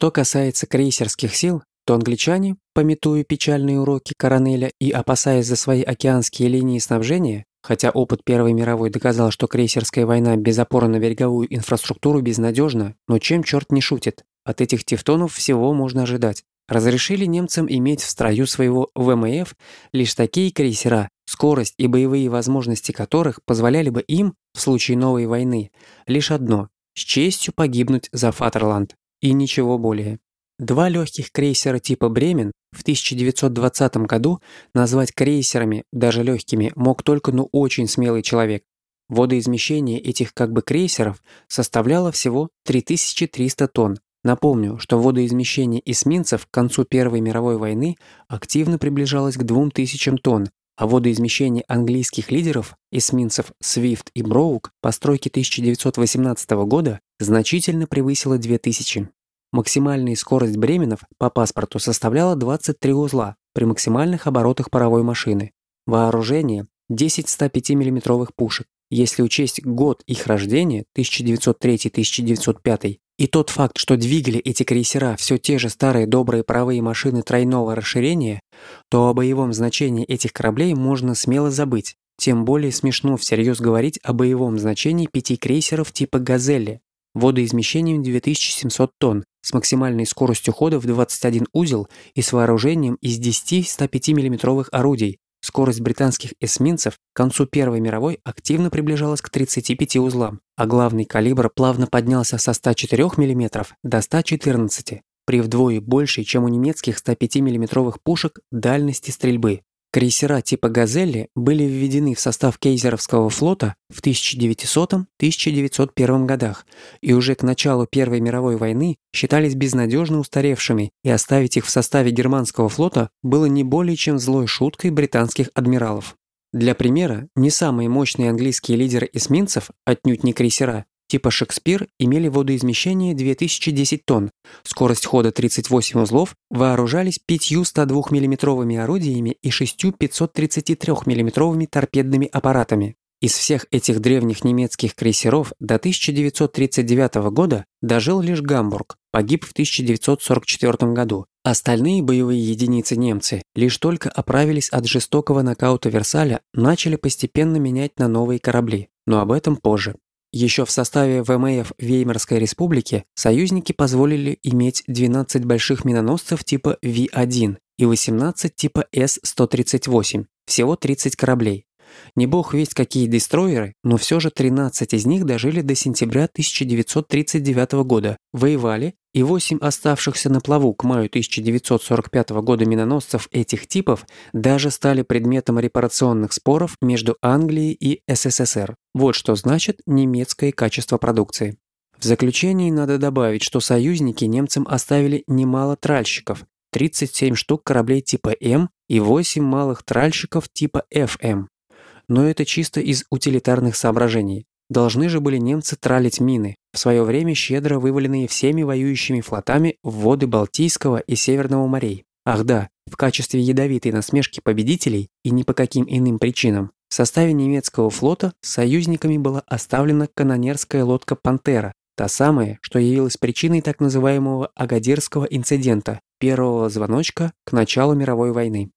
Что касается крейсерских сил, то англичане, пометуя печальные уроки Коронеля и опасаясь за свои океанские линии снабжения, хотя опыт Первой мировой доказал, что крейсерская война без опоры на береговую инфраструктуру безнадежна, но чем черт не шутит, от этих тевтонов всего можно ожидать. Разрешили немцам иметь в строю своего ВМФ лишь такие крейсера, скорость и боевые возможности которых позволяли бы им, в случае новой войны, лишь одно – с честью погибнуть за Фатерланд. И ничего более. Два легких крейсера типа «Бремен» в 1920 году назвать крейсерами, даже легкими, мог только ну очень смелый человек. Водоизмещение этих как бы крейсеров составляло всего 3300 тонн. Напомню, что водоизмещение эсминцев к концу Первой мировой войны активно приближалось к 2000 тонн, а водоизмещение английских лидеров, эсминцев Свифт и Броук, постройки 1918 года, значительно превысило 2000. Максимальная скорость бременов по паспорту составляла 23 узла при максимальных оборотах паровой машины. Вооружение – 10 105 миллиметровых пушек. Если учесть год их рождения, 1903-1905, и тот факт, что двигали эти крейсера все те же старые добрые паровые машины тройного расширения, то о боевом значении этих кораблей можно смело забыть. Тем более смешно всерьез говорить о боевом значении пяти крейсеров типа «Газели», водоизмещением 2700 тонн, с максимальной скоростью хода в 21 узел и с вооружением из 10 105 миллиметровых орудий. Скорость британских эсминцев к концу Первой мировой активно приближалась к 35 узлам, а главный калибр плавно поднялся со 104 мм до 114 при вдвое большей, чем у немецких 105 миллиметровых пушек дальности стрельбы. Крейсера типа «Газели» были введены в состав Кейзеровского флота в 1900-1901 годах и уже к началу Первой мировой войны считались безнадежно устаревшими, и оставить их в составе германского флота было не более чем злой шуткой британских адмиралов. Для примера, не самые мощные английские лидеры эсминцев, отнюдь не крейсера, типа «Шекспир» имели водоизмещение 2010 тонн, скорость хода 38 узлов, вооружались пятью 102 миллиметровыми орудиями и шестью 533 миллиметровыми торпедными аппаратами. Из всех этих древних немецких крейсеров до 1939 года дожил лишь Гамбург, погиб в 1944 году. Остальные боевые единицы немцы лишь только оправились от жестокого нокаута Версаля, начали постепенно менять на новые корабли, но об этом позже. Еще в составе ВМФ Веймарской республики союзники позволили иметь 12 больших миноносцев типа V1 и 18 типа С-138, всего 30 кораблей. Не бог весть какие дестройеры, но все же 13 из них дожили до сентября 1939 года, воевали, и 8 оставшихся на плаву к маю 1945 года миноносцев этих типов даже стали предметом репарационных споров между Англией и СССР. Вот что значит немецкое качество продукции. В заключении надо добавить, что союзники немцам оставили немало тральщиков, 37 штук кораблей типа М и 8 малых тральщиков типа ФМ. Но это чисто из утилитарных соображений. Должны же были немцы тралить мины, в свое время щедро вываленные всеми воюющими флотами в воды Балтийского и Северного морей. Ах да, в качестве ядовитой насмешки победителей и ни по каким иным причинам в составе немецкого флота союзниками была оставлена канонерская лодка «Пантера», та самая, что явилась причиной так называемого Агадирского инцидента, первого звоночка к началу мировой войны.